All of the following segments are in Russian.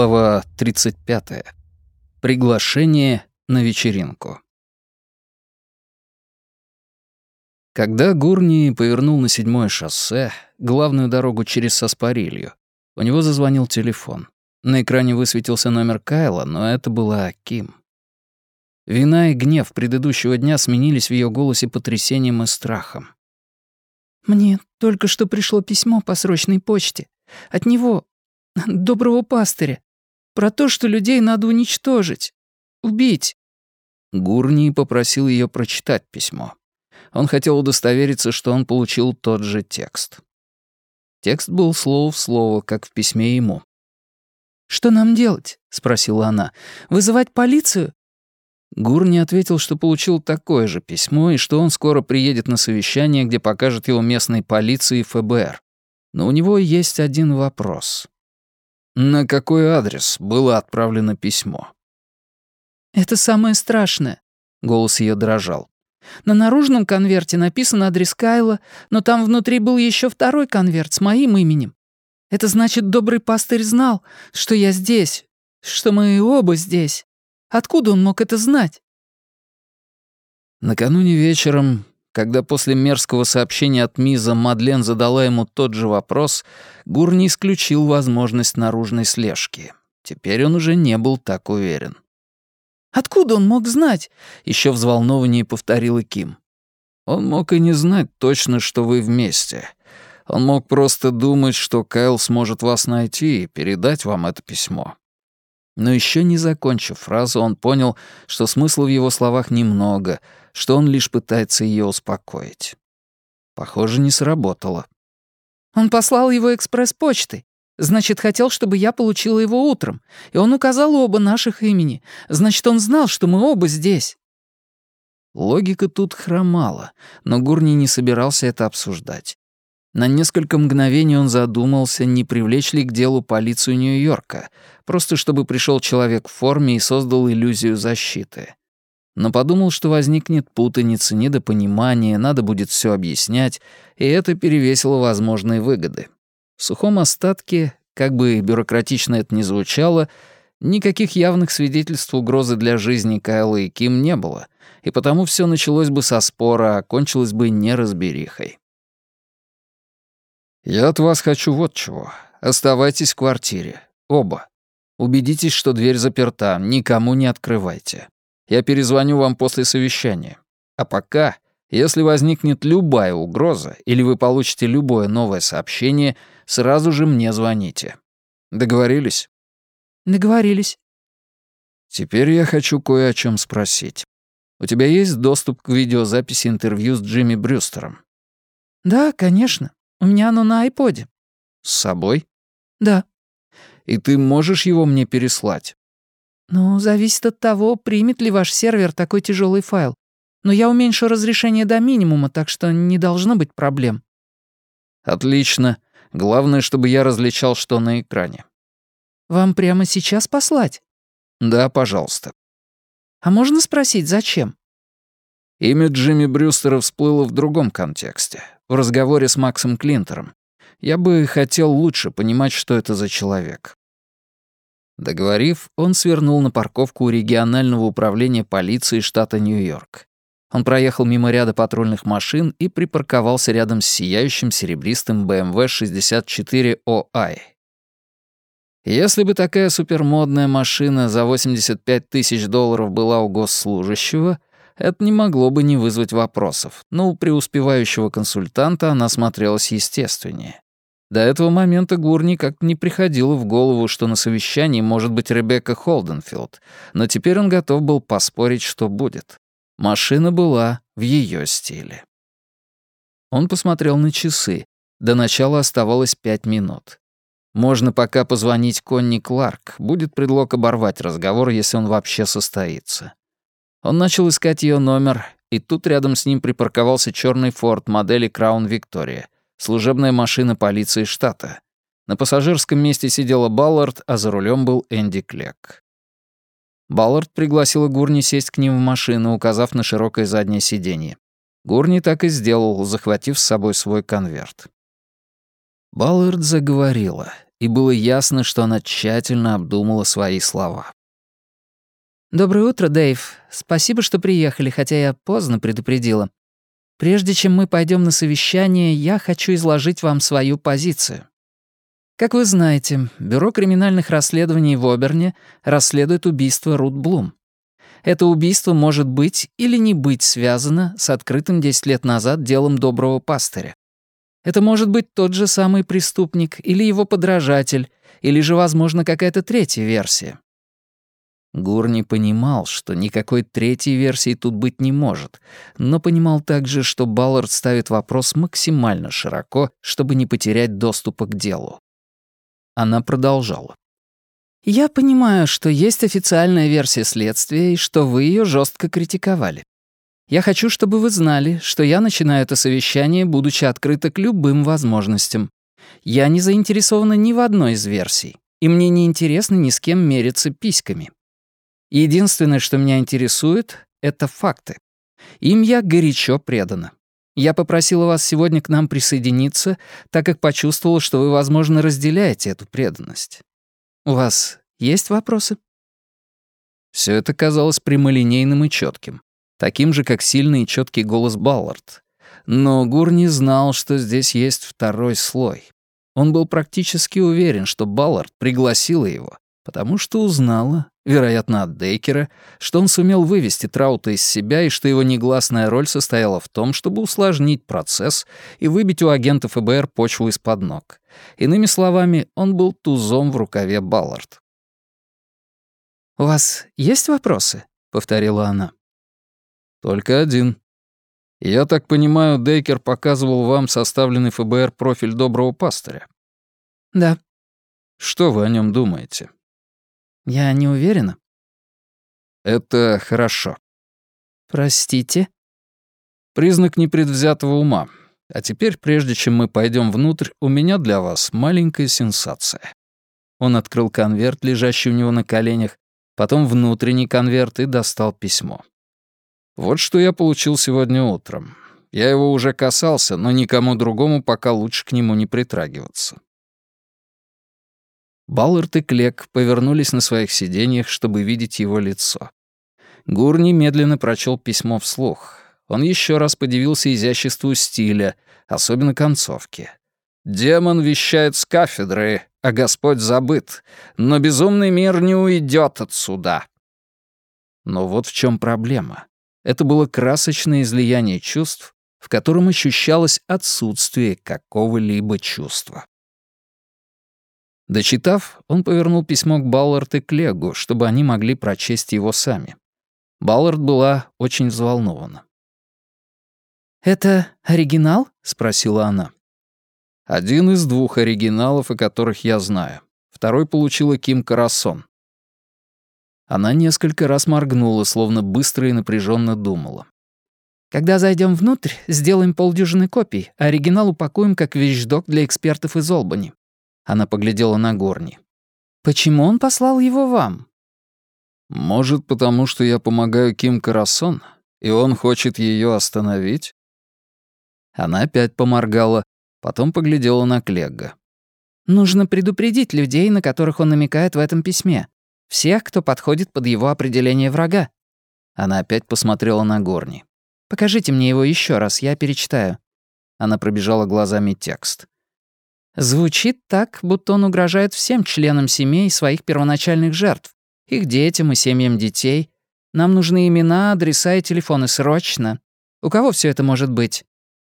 Глава 35. Приглашение на вечеринку. Когда Гурни повернул на седьмое шоссе, главную дорогу через Саспарилью, у него зазвонил телефон. На экране высветился номер Кайла, но это была Ким. Вина и гнев предыдущего дня сменились в ее голосе потрясением и страхом. «Мне только что пришло письмо по срочной почте. От него, доброго пастыря, про то, что людей надо уничтожить, убить». Гурни попросил ее прочитать письмо. Он хотел удостовериться, что он получил тот же текст. Текст был слово в слово, как в письме ему. «Что нам делать?» — спросила она. «Вызывать полицию?» Гурни ответил, что получил такое же письмо и что он скоро приедет на совещание, где покажет его местной полиции и ФБР. Но у него есть один вопрос. На какой адрес было отправлено письмо? «Это самое страшное», — голос ее дрожал. На наружном конверте написан адрес Кайла, но там внутри был еще второй конверт с моим именем. Это значит, добрый пастырь знал, что я здесь, что мы оба здесь. Откуда он мог это знать? Накануне вечером, когда после мерзкого сообщения от Миза Мадлен задала ему тот же вопрос, Гур не исключил возможность наружной слежки. Теперь он уже не был так уверен. Откуда он мог знать?» — еще взволнованнее повторила Ким. «Он мог и не знать точно, что вы вместе. Он мог просто думать, что Кайл сможет вас найти и передать вам это письмо». Но еще не закончив фразу, он понял, что смысла в его словах немного, что он лишь пытается ее успокоить. Похоже, не сработало. «Он послал его экспресс-почтой. Значит, хотел, чтобы я получила его утром. И он указал оба наших имени. Значит, он знал, что мы оба здесь». Логика тут хромала, но Гурни не собирался это обсуждать. На несколько мгновений он задумался, не привлечь ли к делу полицию Нью-Йорка, просто чтобы пришел человек в форме и создал иллюзию защиты. Но подумал, что возникнет путаница, недопонимание, надо будет все объяснять, и это перевесило возможные выгоды. В сухом остатке, как бы бюрократично это ни звучало, никаких явных свидетельств угрозы для жизни Кайла и Ким не было, и потому все началось бы со спора, а кончилось бы неразберихой. «Я от вас хочу вот чего. Оставайтесь в квартире. Оба. Убедитесь, что дверь заперта, никому не открывайте. Я перезвоню вам после совещания. А пока если возникнет любая угроза или вы получите любое новое сообщение, сразу же мне звоните. Договорились? Договорились. Теперь я хочу кое о чем спросить. У тебя есть доступ к видеозаписи интервью с Джимми Брюстером? Да, конечно. У меня оно на айподе. С собой? Да. И ты можешь его мне переслать? Ну, зависит от того, примет ли ваш сервер такой тяжелый файл. Но я уменьшу разрешение до минимума, так что не должно быть проблем». «Отлично. Главное, чтобы я различал, что на экране». «Вам прямо сейчас послать?» «Да, пожалуйста». «А можно спросить, зачем?» Имя Джимми Брюстера всплыло в другом контексте, в разговоре с Максом Клинтером. Я бы хотел лучше понимать, что это за человек. Договорив, он свернул на парковку у регионального управления полиции штата Нью-Йорк. Он проехал мимо ряда патрульных машин и припарковался рядом с сияющим серебристым BMW 64OI. Если бы такая супермодная машина за 85 тысяч долларов была у госслужащего, это не могло бы не вызвать вопросов, но у преуспевающего консультанта она смотрелась естественнее. До этого момента Гурни как-то не приходило в голову, что на совещании может быть Ребекка Холденфилд, но теперь он готов был поспорить, что будет. Машина была в ее стиле. Он посмотрел на часы. До начала оставалось пять минут. Можно пока позвонить Конни Кларк. Будет предлог оборвать разговор, если он вообще состоится. Он начал искать ее номер, и тут рядом с ним припарковался черный Форд модели Краун Виктория, служебная машина полиции штата. На пассажирском месте сидела Баллард, а за рулем был Энди Клек. Баллард пригласила Гурни сесть к ним в машину, указав на широкое заднее сиденье. Гурни так и сделал, захватив с собой свой конверт. Баллард заговорила, и было ясно, что она тщательно обдумала свои слова. «Доброе утро, Дэйв. Спасибо, что приехали, хотя я поздно предупредила. Прежде чем мы пойдем на совещание, я хочу изложить вам свою позицию. Как вы знаете, Бюро криминальных расследований в Оберне расследует убийство Рут Блум. Это убийство может быть или не быть связано с открытым 10 лет назад делом доброго пастыря. Это может быть тот же самый преступник или его подражатель, или же, возможно, какая-то третья версия. Гурни понимал, что никакой третьей версии тут быть не может, но понимал также, что Баллард ставит вопрос максимально широко, чтобы не потерять доступа к делу. Она продолжала. «Я понимаю, что есть официальная версия следствия и что вы ее жестко критиковали. Я хочу, чтобы вы знали, что я начинаю это совещание, будучи открыта к любым возможностям. Я не заинтересована ни в одной из версий, и мне не интересно ни с кем мериться письками. Единственное, что меня интересует, — это факты. Им я горячо предана. Я попросила вас сегодня к нам присоединиться, так как почувствовала, что вы, возможно, разделяете эту преданность. У вас есть вопросы?» Все это казалось прямолинейным и четким, таким же, как сильный и четкий голос Баллард. Но Гур не знал, что здесь есть второй слой. Он был практически уверен, что Баллард пригласила его, потому что узнала, вероятно, от Дейкера, что он сумел вывести Траута из себя и что его негласная роль состояла в том, чтобы усложнить процесс и выбить у агента ФБР почву из-под ног. Иными словами, он был тузом в рукаве Баллард. «У вас есть вопросы?» — повторила она. «Только один. Я так понимаю, Дейкер показывал вам составленный ФБР профиль доброго пастыря?» «Да». «Что вы о нем думаете?» Я не уверена. Это хорошо. Простите? Признак непредвзятого ума. А теперь, прежде чем мы пойдем внутрь, у меня для вас маленькая сенсация. Он открыл конверт, лежащий у него на коленях, потом внутренний конверт и достал письмо. Вот что я получил сегодня утром. Я его уже касался, но никому другому пока лучше к нему не притрагиваться. Баллард и Клек повернулись на своих сиденьях, чтобы видеть его лицо. Гурни медленно прочел письмо вслух. Он еще раз подивился изяществу стиля, особенно концовки. «Демон вещает с кафедры, а Господь забыт, но безумный мир не уйдет отсюда». Но вот в чем проблема. Это было красочное излияние чувств, в котором ощущалось отсутствие какого-либо чувства. Дочитав, он повернул письмо к Баллард и Клегу, чтобы они могли прочесть его сами. Баллард была очень взволнована. «Это оригинал?» — спросила она. «Один из двух оригиналов, о которых я знаю. Второй получила Ким Карасон». Она несколько раз моргнула, словно быстро и напряженно думала. «Когда зайдем внутрь, сделаем полдюжины копий, а оригинал упакуем как вещдок для экспертов из Олбани. Она поглядела на Горни. «Почему он послал его вам?» «Может, потому что я помогаю Ким Карасон, и он хочет ее остановить?» Она опять поморгала, потом поглядела на Клегга. «Нужно предупредить людей, на которых он намекает в этом письме. Всех, кто подходит под его определение врага». Она опять посмотрела на Горни. «Покажите мне его еще раз, я перечитаю». Она пробежала глазами текст. Звучит так, будто он угрожает всем членам семей своих первоначальных жертв, их детям и семьям детей. Нам нужны имена, адреса и телефоны срочно. У кого все это может быть?»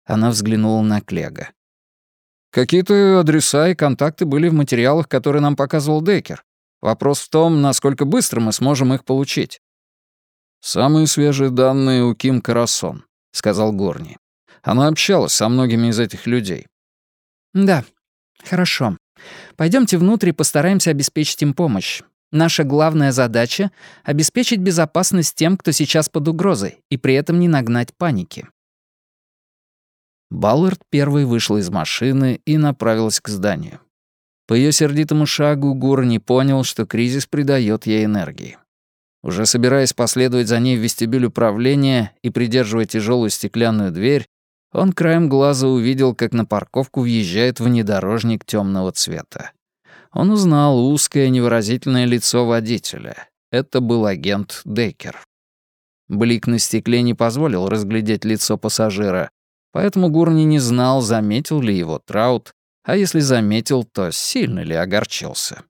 Она взглянула на Клега. «Какие-то адреса и контакты были в материалах, которые нам показывал Деккер. Вопрос в том, насколько быстро мы сможем их получить». «Самые свежие данные у Ким Карасон», — сказал Горни. «Она общалась со многими из этих людей». «Да, «Хорошо. Пойдемте внутрь и постараемся обеспечить им помощь. Наша главная задача — обеспечить безопасность тем, кто сейчас под угрозой, и при этом не нагнать паники». Баллард первый вышел из машины и направилась к зданию. По ее сердитому шагу Гур не понял, что кризис придает ей энергии. Уже собираясь последовать за ней в вестибюль управления и придерживая тяжелую стеклянную дверь, он краем глаза увидел, как на парковку въезжает внедорожник темного цвета. Он узнал узкое невыразительное лицо водителя. Это был агент Дейкер. Блик на стекле не позволил разглядеть лицо пассажира, поэтому Гурни не знал, заметил ли его Траут, а если заметил, то сильно ли огорчился.